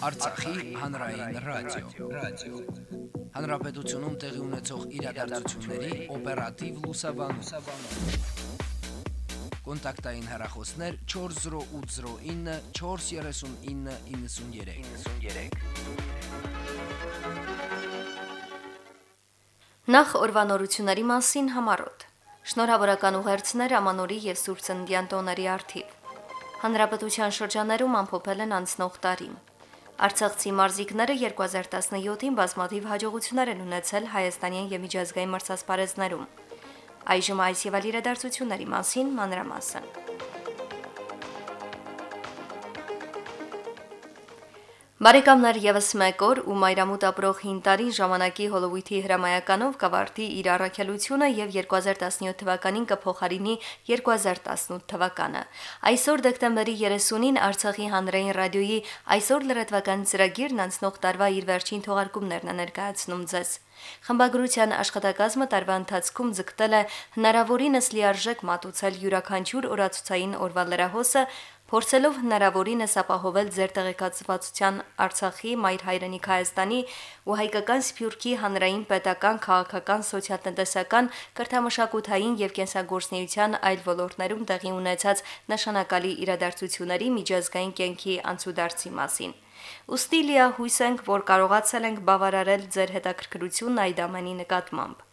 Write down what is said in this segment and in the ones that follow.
Արցախի հանրային ռադիո, ռադիո։ Հանրապետությունում տեղի ունեցող իրադարձությունների օպերատիվ լուսաբանում։ Կոնտակտային հեռախոսներ 40809 43993։ 93։ Նախ օրվանորությունների մասին համարոտ։ Շնորհավորական ուղերձներ ամանորի եւ Սուրբ Ծննդյան տոների արթիվ։ Հանրապետության շրջաներում ամփոփել են անցնող տարին։ Արցախցի մարզիկները 2017-ին բազմաթիվ հաջողություններ են ունեցել հայաստանյան եւ միջազգային մրցասպարեզներում։ Այժմ այս եւ այլ իրադարձությունների մասին մանրամասն։ Բարեկամներ եւս մեկ օր ու մայրամուտ ապրող 5 տարին ժամանակի հոլովույթի հրամայականով կավարտի իր առաքելությունը եւ 2017 թվականին կփոխարինի 2018 թվականը։ Այսօր դեկտեմբերի 30-ին Արցախի հանրային ռադիոյի այսօր լրատվական ծրագիրն անցնող տարվա իր վերջին թողարկումներն է ներկայացնում ձեզ։ Խմբագրության աշխատակազմը տարվա ընթացքում ձգտել է հնարավորինս լիարժեք մատուցել յուրաքանչյուր օրացուցային օրվա լրահոսը փորձելով հնարավորինս ապահովել ձեր տեղեկացվածության Արցախի, Մայր հայրենիք Հայաստանի ու հայկական Սփյուռքի հանրային պետական, քաղաքական, սոցիալ-տնտեսական, կրթամշակութային եւ կենսագործնեության այլ ոլորտներում տեղի ունեցած նշանակալի իրադարձությունների միջազգային կենքի անցուդարձի մասին։ Ոստի լիահույս ենք, որ կարողացել ենք բավարարել ձեր հետաքրքրությունն այդ ամենի նկատմամբ։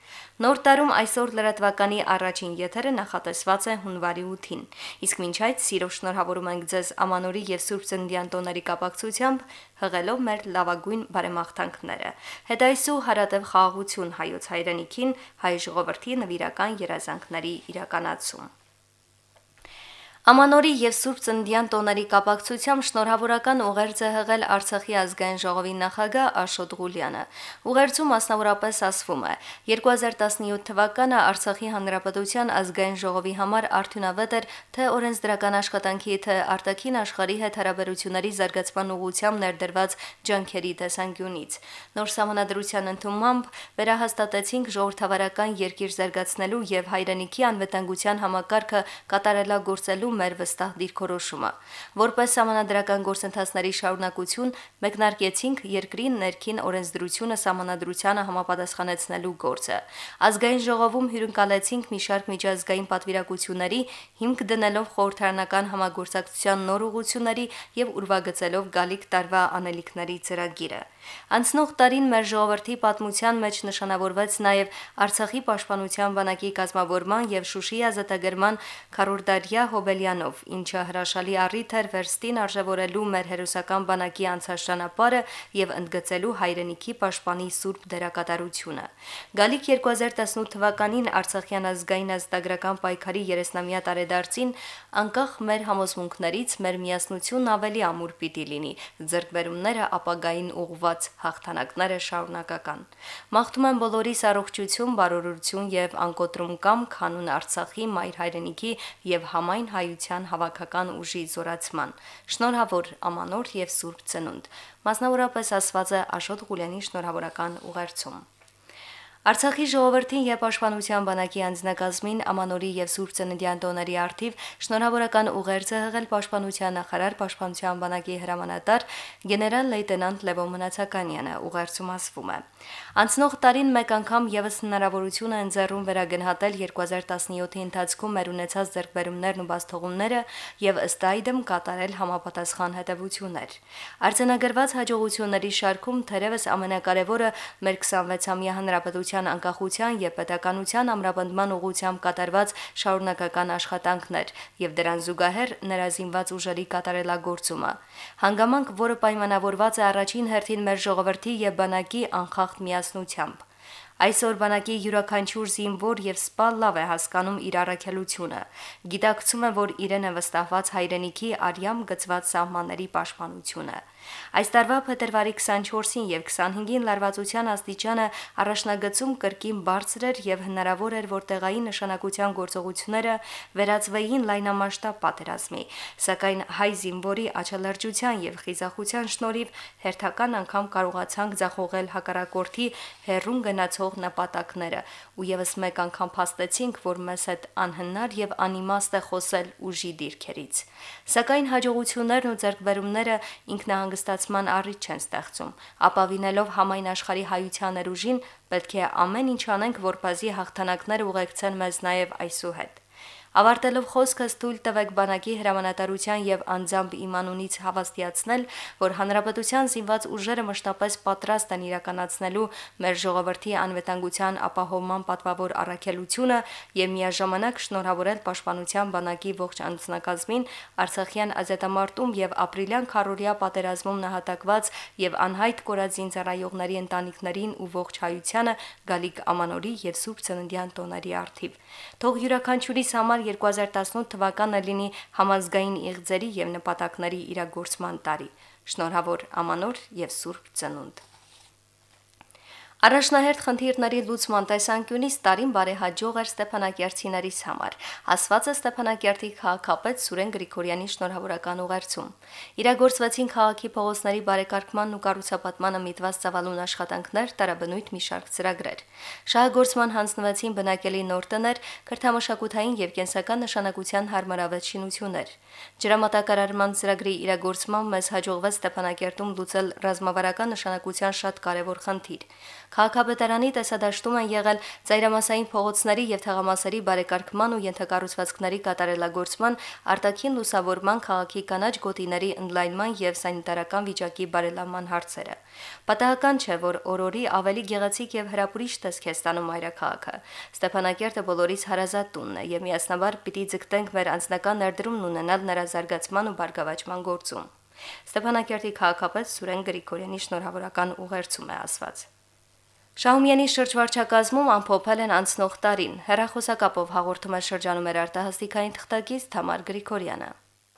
Նոր տարում այսօր լրատվականի առաջին եթերը նախատեսված է հունվարի 8-ին։ Իսկ մինչ այդ սիրով շնորհավորում ենք ձեզ Ամանորի եւ Սուրբ Ծննդյան տոների կապակցությամբ հղելով մեր լավագույն բարեմաղթանքները։ Հետայսու հարատև խաղաղություն հայոց հայրենիքին, հայ ժողովրդի նվիրական երազանքների իրականացում։ Ամանորի եւ Սուրբ Ծննդյան տոների կապակցությամբ շնորհավորական ուղերձ է հղել Արցախի ազգային ժողովի նախագահ Աշոտ Ղուլյանը։ Ուղերձում մասնավորապես ասվում է. 2017 թվականը Արցախի հանրապետության ազգային ժողովի համար արդյունավետ էր թե օրենսդրական աշխատանքի, թե արտաքին աշխարհի հետ հարաբերությունների զարգացման ուղղությամբ ներդրված ջանքերի տեսանկյունից։ Նոր համանadrության ընդունմամբ վերահաստատեցինք ժողովրդավարական երկիր զարգացնելու եւ հայրենիքի անվտանգության համակարգը կատարելագործելու մեր վստահ դիրքորոշումը։ Որպես համանadrական գործընթացների շարունակություն մեկնարկեցինք երկրի ներքին օրենսդրությունը համանadrությանը համապատասխանեցնելու գործը։ Ազգային ժողովում հյուրընկալեցինք մի շարք միջազգային պատվիրակությունների հիմք դնելով խորհրդարանական համագործակցության նոր ուղությունների եւ ուրվագծելով գալիք տարվա անելիքների ծրագիրը։ Անցնող տարին մեր ժողովրդի պատմության մեջ նշանավորվեց նաև Արցախի պաշտպանության բանակի կազմավորման եւ Շուշի ազատագրման քառորդարյա հոբելի Սարգսյանով, ինչը հրաշալի առիթ էր վերստին արժևորելու մեր հերոսական բանակի անցաշրջանապարը եւ ընդգծելու հայրենիքի պաշտպանի սուրբ դերակատարությունը։ Գալիք 2018 թվականին Արցախյան ազգային ազատագրական պայքարի 30-ամյա տարեդարձին անկախ մեր համոզմունքներից մեր միասնությունն ավելի ամուր պիտի լինի, ձեռքբերումները ապագային ուղված հաղթանակները շարունակական։ Մաղթում եմ բոլորիս առողջություն, բարօրություն եւ անկոտրում կամ քանուն Արցախի մայր հայրենիքի եւ համայն հայ հայության հավաքական ուժի զորացման։ Շնորհավոր ամանոր եւ Սուրբ Ծնունդ։ Մասնավորապես ասված է Աշոտ Ղուլյանի շնորհավորական ուղերձում։ Արցախի ժողովրդին եւ Պաշտպանության բանակի անձնակազմին Ամանորի եւ Սուրբ Ծննդյան տոների արթիվ շնորհավորական ուղերձը հղել Պաշտպանության նախարար Պաշտպանության բանակի հրամանատար գեներալ լեյտենանտ Լևոն Մնացականյանը ուղերձում ասվում է. Անցնող տարին մեկ անգամ եւս հնարավորություն է ընձեռում վերագնահատել 2017-ի ընթացքում մեր ունեցած ձեռքբերումներն ու բաստողումները եւ ըստ այդմ կատարել համապատասխան հետևություններ։ Արձանագրված հաջողությունների շարքում թերևս ամենակարևորը մեր 26-ամյա հանրապետության պետության անկախության եւ պետականության ամրապնդման ուղղությամբ կատարված շարունակական աշխատանքներ եւ դրան զուգահեռ նրա զինված ուժերի կատարելագործումը։ Հանգամանք, որը պայմանավորված է առաջին հերթին մեր ժողովրդի եւ բանակի անխախտ միասնությամբ։ Այսօր բանակի յուրաքանչյուր զինվոր եւ սպա լավ է հասկանում իր առաքելությունը։ Գիտակցում է, որ իրեն է վստահված հայրենիքի արյամ գծված սահմանների պաշտպանությունը։ Այս տարվա փետրվարի 24-ին եւ 25-ին լարվածության աստիճանը առաջնագծում կրկին բարձր էր եւ հնարավոր էր, որ տեղային նշանակության գործողությունները վերածվեին լայնամասշտաբ պատերազմի, սակայն հայ զինվորի աչալրջության եւ խիզախության շնորհիվ հերթական անգամ կարողացանք ձախողել հակառակորդի հերրուն գնացող նպատակները ու եւս մեկ անգամ փաստեցինք, որ մեզ հետ անհնար եւ անիմաստ է խոսել ուժի դիրքերից։ Սակայն հաջողություններն ու ձեռքբերումները ինքնահանգստացման առիթ չեն ստեղծում։ Ապավինելով համայն աշխարհի հայության ներուժին, պետք է ամեն ինչ անենք, որպեսզի հաղթանակներ ուղեկցեն մեզ նաեւ այսուհետ։ Ավարտելով խոսքս թույլ տվեք բանակի հրամանատարության եւ անձամբ իմանունից հավաստիացնել, որ հանրապետության զինված ուժերը մշտապես պատրաստ են իրականացնելու մեր ժողովրդի անվտանգության ապահովման պատվավոր առաքելությունը եւ միաժամանակ շնորհավորել Պաշտպանության բանակի ողջ անձնակազմին Արցախյան ազատամարտում եւ ապրիլյան քարորիա պատերազմում նահատակված եւ անհայտ կորածին ծառայողների ընտանիքներին ու ողջ հայությանը գալիք ամանորի եւ Սուրբ Ծննդյան տոների արթիվ։ Թող յուրաքանչյուրիս համար 2018 թվականը լինի համազգային իղձերի եւ նպատակների իրագործման տարի։ Շնորհավոր Ամանոր եւ Սուրբ Ծնունդ։ Առաջնահերթ խնդիրների լուծման տեսանկյունից տարին բարեհաջող էր Ստեփանակերտցիներից համար, ասված է Ստեփանակերտի քաղաքապետ Սուրեն Գրիգորյանի շնորհավորական ուղերձում։ Իրագործվեցին քաղաքի փողոցների բարեկարգման ու կառուցապատմանը միտված ծավալուն աշխատանքներ, տարաբնույթ մի շարք ծրագրեր։ Շահագործման հանձնվեցին բնակելի նոր տներ, քրթամշակութային եւ կենսական նշանակության հարմարավետ շինություններ։ Ջրամատակարարման ծրագրի իրագործմամբ մեզ հաջողվեց Ստեփանակերտում լուծել ռազմավարական նշանակության շատ կարևոր խնդիր Քաղաքապետարանի տեսադաշտում են եղել ծայրամասային փողոցների եւ թաղամասերի բարեկարգման ու ենթակառուցվածքների կատարելագործման, արտաքին լուսավորման, քաղաքի կանաչ գոտիների ընդլայնման եւ սանիտարական վիճակի բարելավման հարցերը։ Պատահական չէ, որ օրորի ավելի գեղեցիկ եւ հրապուրիչ տեսք է ստանում մայրաքաղաքը։ Ստեփանակերտը բոլորիս հարազատ տունն է եւ միասնաբար պիտի ձգտենք մեր անձնական ներդրումն ունենալ նրա զարգացման ու բարգավաճման գործում։ Ստեփանակերտի քաղաքապետ Սուրեն Գրիգորյանի շնորհավորական ուղերձում է ասված. Շահումյանի շրջվարչակազմում ամփոփել են անցնող տարին։ Հերախոսակապով հաղորդում է շրջանում էր արտահասթիկային թղթակից Թամար Գրիգորյանը։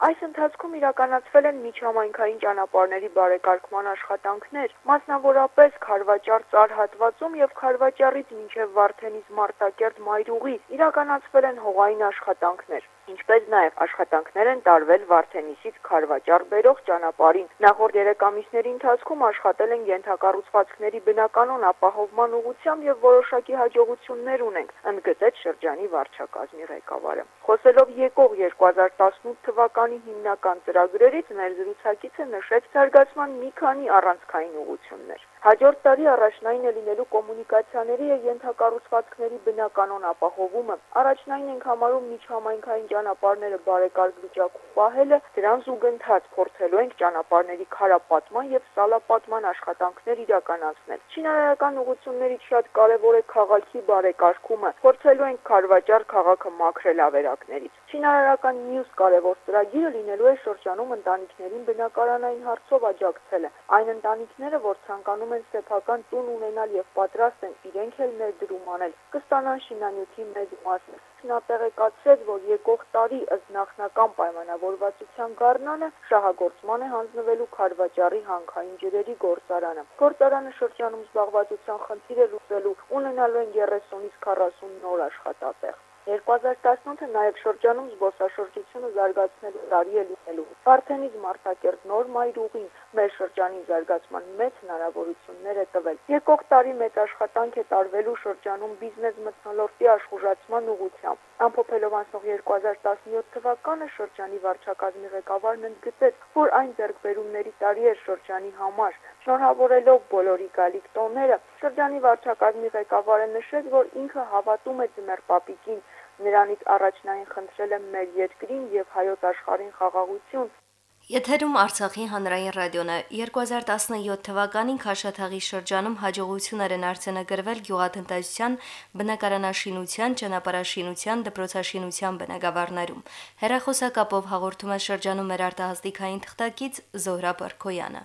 Այս ընթացքում իրականացվել են միջհամայնքային ճանապարհների բարեկարգման աշխատանքներ, մասնավորապես Խարվաճար ծար հատվածում եւ Խարվաճարից մինչեւ Վարդենից Մարտակերտ Մայրուղի իրականացվել են հողային աշխատանքներ ինչպես նաև աշխատանքներ են տարվել Վարդենիսից Խարվաճար բերող ճանապարհին։ Նախորդ 3 ամիսների ընթացքում աշխատել են ենթակառուցվածքների բնականon ապահովման ուղղությամբ եւ որոշակի հաջողություններ ունենք, ընդգծեց շրջանի վարչակազմի ղեկավարը։ Խոսելով եկող 2018 թվականի հիմնական ծրագրերից մեր զրուցակիցը նշեց զարգացման մի քանի առանցքային ուղղություններ։ Հաջորդ տարի առաջնային է լինելու կոմունիկացիաների եւ ենթակառուցվածքների բնականon ապահովումը։ Առաջնային ենք համարում միջհամայնքային ճանապարհները բարեկարգ վիճակում պահելը, դրան զուգընթաց փորձելու ենք ճանապարհների քարապատման եւ սալապատման աշխատանքներ իրականացնել։ Չինարարական ուղղություններից շատ կարեւոր է քաղաքի բարեկարգումը։ Փորձելու ենք Խարվաճար քաղաքը մաքրել ավերակներից։ Չինարարական մյուս կարևոր ծրագիրը լինելու է շրջանում ընտանիքներին բնակարանային հարցով աջակցելը։ Այն ընտանիքները, որ ցանկանում են սեփական տուն ունենալ եւ պատրաստ են իրենք էլ ներդրում անել, կստանան շինանյութի մեծ մասը։ Նա տեղեկացրեց, որ եկող տարի ըստ նախնական պայմանավորվածության գառնանը շահագործման է հանձնվելու Խարվաճարի հանքային ջրերի գործարանը։ Գործարանը շրջանում զբաղվածության խնդիր է լուծելու, ունենալու են 30-ից 40 նոր աշխատատեղ։ 2018-ը նաև շրջանում զբոսաշրջությունը զարգացնելու տարի է լինելու։ Վարդենից Մարտակերտ նոր մայրուղին մեր շրջանի զարգացման մեծ հնարավորություններ է տվել։ Եկող տարի մեծ աշխատանք է տարվելու շրջանում բիզնես մթնոլորտի աշխուժացման ուղղությամբ։ Ամփոփելով անցնող 2017 թվականը շրջանի վարչակազմի ղեկավարն ընդգծեց, որ այն ձեռքբերումների տարի է շրջանի համար։ Շնորհավորելով բոլորի գալիք տոները, շրջանի վարչակազմի ղեկավարը նշեց, որ ինքը հավատում է Ձմեռ Պապիկին, Նրանից առաջնային խնդրել եմ մեր երկրին եւ հայոց աշխարհին խաղաղություն, Եթերում Արցախի հանրային ռադիոն է 2017 թվականին Խաշաթաղի շրջանում հաջողություններ են արձանագրվել գյուղատնտեսության, բնակարանաշինության, ճանապարհաշինության, դպրոցաշինության բնագավառներում։ Հերախոսակապով հաղորդում է շրջանում մեր արտահասթիկային թղթակից Զոհրա Բարքոյանը։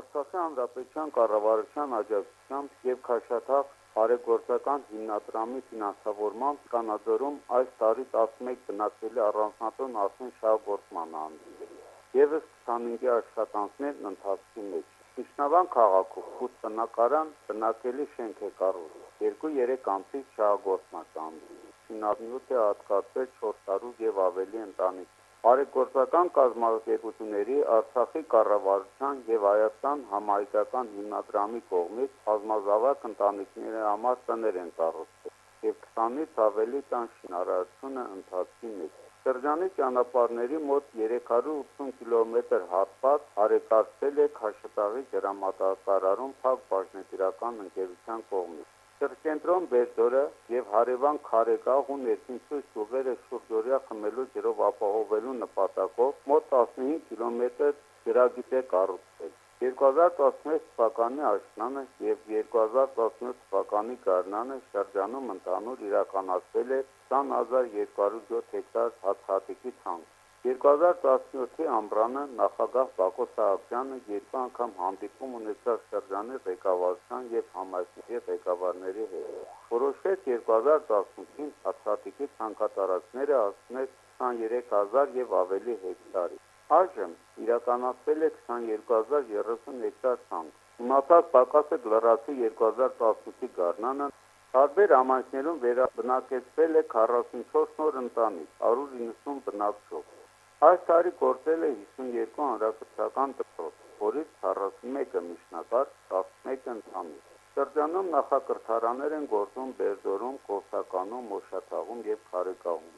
Արցախի հանրապետության կառավարության աջակցությամբ եւ Խաշաթաղ բարեգործական հիմնադրամի ֆինանսավորմամբ կանաձորում այս տարի 11 բնակելի առանձնատուն ասեն շահգործման անձին։ Եվս 25 աշխատանքներն ընթացքի մեջ։ Իշխնավան քաղաքում խուտ բնակարան բնակելի շենք է կառուցվել։ 2-3 ամսից շահգործման կանգնի։ Ֆինանսնյութ է հատկացվել 4 տարու եւ ավելի ընտանիք։ Արեգործական կազմակերպությունների Արցախի կառավարության եւ Հայաստան համահայկական հիմնադրամի կողմից բազմազավակ ընտանիքների համար տներ են կառուցվել եւ 20-ից ավելի տան շինարարությունը ընթացքի մեջ։ Շրջանի ճանապարհների մոտ 380 կիլոմետր հատված արեկարգվել է Քաշտաղի ջրամատակարարում Փակ բաժնետիրական ընկերության կողմից։ Սրճենտրոն Բերձորը եւ հարևան Խարեկաղ ու ներքինցույց ճյուղերը շուրջօրյա խմելու ջրով ապահովելու նպատակով մոտ 15 կիլոմետր ջրագիծ է կառուցվել։ 2016 թվականի աշնանը եւ 2017 թվականի գարնանը շրջանում ընդհանուր իրականացվել է 20207 հեկտար հացահատիկի ցանց։ 2017-ի ամռանը նախագահ Բակո Սահակյանը երկու անգամ հանդիպում ունեցավ շրջանի ղեկավարության եւ համայնքների ղեկավարների հետ։ Որոշեց 2018-ին հացահատիկի ցանկատարածները հասնել 23000 եւ ավելի հեկտարի։ Այժմ իրականացվել է 22030 հեկտար ցանց։ Իմացած պակասը գլռացի 2018-ի գարնանը Տարբեր ամանքներում վերաբնակեցվել է 44 նոր ընտանիք, 190 բնակչով։ Այս տարի գործել է 52 հանրակրթական դպրոց, որից 41-ը միջնակարգ, 11-ը ընդհանուր։ Շրջանում նախակրթարաններ են գործում Բերձորում, Կովսականում, Մոշաթաղում եւ Խարեկաղում։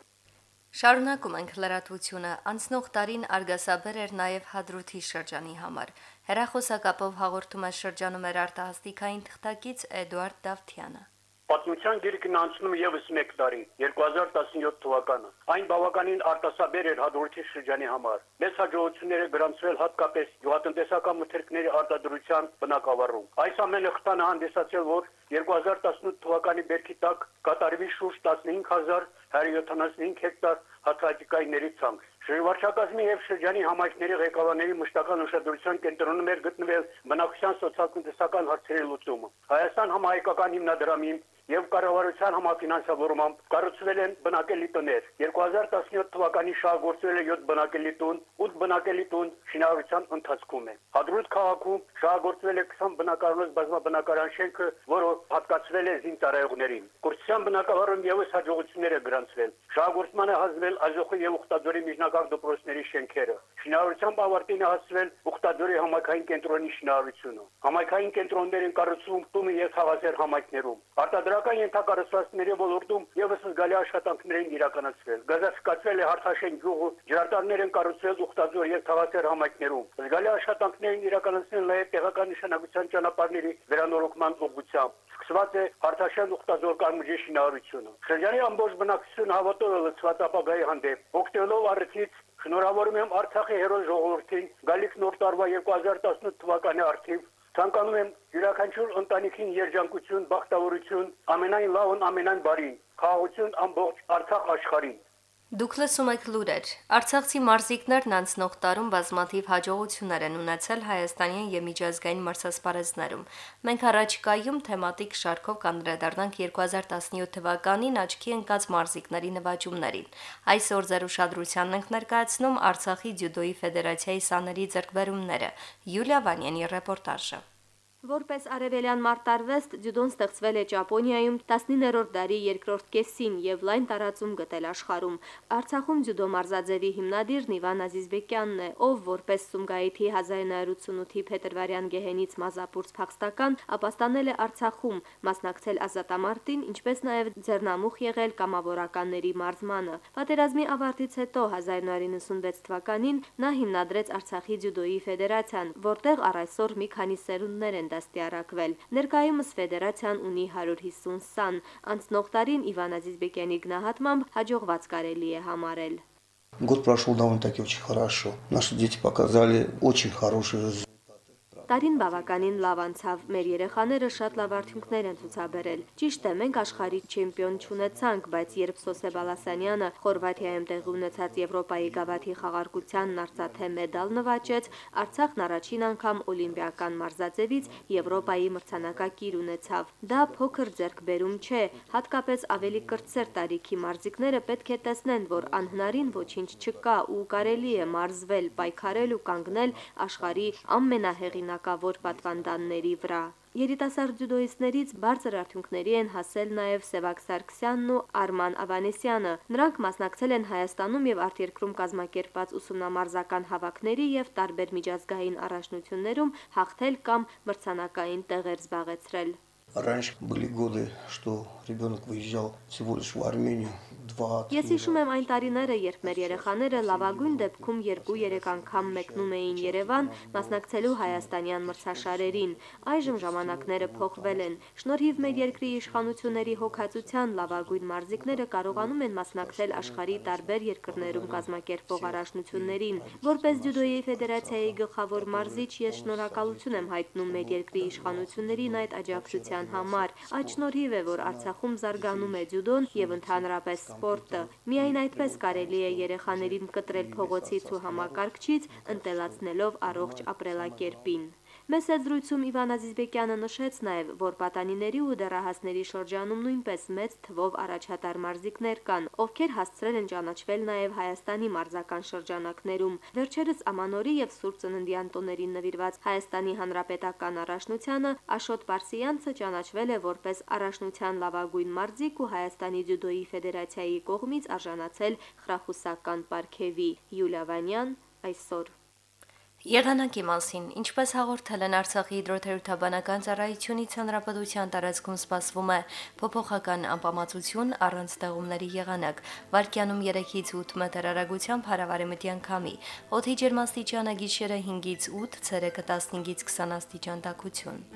Շարունակում ենք լրատվությունը։ Անցնող տարին արգասաբեր էր նաև Հադրութի շրջանի համար։ Հերախոսակապով հաղորդում է շրջանում էր արտահասթիկային թղթակից Էդուարդ Դավթյանը։ Պատմության գիրքն անցնում եւս 1 տարի 2017 թվականը այն բավականին արտասաբեր էր հաջորդի շրջանի համար մեծ հաջողությունները գրանցվել հատկապես գյուղատնտեսական մթերքների արտադրության բնակավարում այս ամենը խտան հանդիսացել որ 2018 թվականի բերքի տակ կատարվի շուրջ 15175 հեկտար հացահատիկայինների ցանց Շրջվարչակազմի եւ շրջանի համայնքների ղեկավարների մշտական ուշադրության կենտրոնում էր գտնվել բնակչության սոցիալ-տնտեսական հարցերի լուծումը։ Հայաստան համահայկական հիմնադրամի եւ կառավարության համաֆինանսավորմամբ կառուցվել են բնակելի տներ։ 2017 թվականի շահագործվել է 7 բնակելի տուն, 8 բնակելի տուն շինարարության ընթացքում է։ Հադրուտ քաղաքում շահագործվել է 20 բնակարանոց բազմաբնակարան շենքը, որը հատկացվել է զինծառայողներին։ Կուրսյան բնակավարում եւս հաջողություններ է գրանցվել։ Շահագործմանը հասվել Ազոխի եւ Ուխտաձորի միջնակարգ դպրոցների շենքերը։ Շինարարությամբ ավարտին է հասցվել Ուխտաձորի համայնքային կենտրոնի շինարարությունը։ Համայնքային կենտրոններին կառուցում տունը եւ խաղացեր համայնքներում։ Արտադրական Տնտեսական ենթակառուցվածքների ոլորտում եւս զգալի աշխատանքներ են իրականացվել։ Գազացկացվել է Հարթաշեն գյուղը, ջրատարներ են կառուցվել Ուխտաձոր եւ Թավասեր համայնքներում։ Զգալի աշխատանքներ են իրականացնել նաեւ տեղական նշանակության ճանապարհների վերանորոգման ուղղությամբ սկսված է Հարթաշեն Ուխտազոր կամուրջի շինարարությունը։ Շրջանի ամբողջ բնակչությունը հավատով է լցված ապագայի հանդեպ։ Օգտվելով առիթից շնորհավորում եմ Արցախի հերոս ժողովրդին գալիք նոր տարվա 2018 թվականի արդիվ Ցանկանում եմ յուրաքանչյուր ընտանիքին երջանկություն, բախտավորություն, ամենայն լավն, ամենայն բարին, խաղաղություն ամբողջ Արցախ աշխարհին։ Դուք լսում եք լուրեր։ Արցախցի մարզիկներն անցնող տարում բազմաթիվ հաջողություններ են ունեցել հայաստանյան եւ միջազգային մրցասպարեզներում։ Մենք առաջիկայում թեմատիկ շարքով կանդրադառնանք 2017 թվականին աչքի ընկած մարզիկների նվաճումներին։ Այսօր ձեր ուշադրությանն ենք ներկայացնում Արցախի ձյուդոյի ֆեդերացիայի սաների ձեռքբերումները։ Յուլիա Վանյանի ռեպորտաժը։ Որպես արևելյան մարտարվեստ ձյուդոն ստեղծվել է Ճապոնիայում 19-րդ դարի երկրորդ կեսին եւ լայն տարածում գտել աշխարհում։ Արցախում ձյուդո մարզաձևի հիմնադիրն Իվան Ազիզբեկյանն է, ով որպես Սումգայիթի 1988-ի փետրվարյան գեհենից մազապուրց փախստական ապաստանել է Արցախում, մասնակցել ազատամարտին, ինչպես նաեւ ձեռնամուխ եղել կամավորականների մարզմանը։ Պատերազմի ավարտից հետո 1996 թվականին նա հիմնադրեց Արցախի ձյուդոյի ֆեդերացիան, որտեղ առ այսօր մի քանի սերունդներ են դաստիարակվել։ Ներկայումս ֆեդերացիան ունի 150 սան։ Անցնող տարին Իվան Ազիզբեկյանի գնահատմամբ հաջողված կարելի է համարել. Год прошел довольно-таки очень хорошо. Наши дети показали очень хороший результат. Տարին բավականին լավ անցավ։ Մեր երեխաները շատ լավ արդյունքներ են ցուցաբերել։ Ճիշտ է, մենք աշխարհի չեմպիոն չունեցանք, բայց երբ Սոսե Բալասանյանը Խորվաթիայում տեղի ունեցած Եվրոպայի գավաթի խաղարկությանն արծաթե մեդալ նվաճեց, Արցախն առաջին անգամ օլիմպիական մարզաձևից Եվրոպայի մրցանակակիր ունեցավ։ Դա փոքր ձեռքբերում չէ, հատկապես ավելի կրտսեր տարիքի մարզիկները պետք է տեսնեն, որ անհնարին ոչինչ չկա ու կարելի է մարզվել, պայքարել ու կանգնել աշխարհի ամենահեղինակ ժամանակավոր պատվանդանների վրա։ Երիտասարդ ձյուդոիստներից բարձր արդյունքների են հասել նաև Սևակ Սարգսյանն ու Արման Ավանեսյանը։ Նրանք մասնակցել են Հայաստանում եւ արտերկրում կազմակերպված ուսումնամարզական հավաքների եւ տարբեր միջազգային առաջնություններում հաղթել կամ մրցանակային տեղեր զբաղեցրել։ Раньше были годы, что ребенок выезжал всего лишь в Армению, Ես հիշում եմ այն տարիները, երբ մեր երեխաները լավագույն դեպքում 2-3 անգամ մեկնում էին Երևան, մասնակցելու հայաստանյան մրցաշարերին։ Այժմ ժամանակները փոխվել են։ Շնորհիվ մեր երկրի իշխանությունների հոգացության լավագույն մարզիկները կարողանում են մասնակցել աշխարհի տարբեր երկրներում կազմակերպվող առաջնություններին։ Որպես ջյուդոյի ֆեդերացիայի գլխավոր մարզիչ ես շնորհակալություն եմ հայտնում մեր երկրի իշխանություններին այդ աջակցության համար։ Այդ շնորհիվ է, որ Արցախում զարգանում է ջյուդոն եւ ընդհանրապես սպորտը։ Միայն այդպես կարելի է երեխաներին կտրել փողոցից ու համակարգչից, ընտելացնելով առողջ ապրելակերպին։ Մեծ զրույցում Իվան Ազիզբեկյանը նշեց նաև, որ պատանիների ու դեռահասների շրջանում նույնպես մեծ թվով առաջատար մարզիկներ կան, ովքեր հասցրել են ճանաչվել նաև Հայաստանի մարզական շրջանակներում։ Վերջերս Ամանորի եւ Սուրբ Ծննդյան տոներին նվիրված Հայաստանի Հանրապետական առաջնությանը Աշոտ Պարսյանցը ճանաչվել է որպես առաջնության լավագույն մարզիկ ու Հայաստանի ջյուդոյի ֆեդերացիայի կողմից արժանացել խրախուսական պարգևի։ Յուլիա Վանյան այսօր Եղանակի մասին, ինչպես հաղորդել են Արցախի հիդրոթերապևտաբանական ծառայությունից հանրապետության տարածքում սպասվում է փոփոխական անպամացություն առանց ձեղումների եղանակ։ Վարկյանում 3-ից 8 մետր հեռագությամբ հարավարեմտյան քամի։ Օդի ջերմաստիճանը գիշերը 5-ից 8, ցերեկը 15-ից 20 աստիճան տաքություն։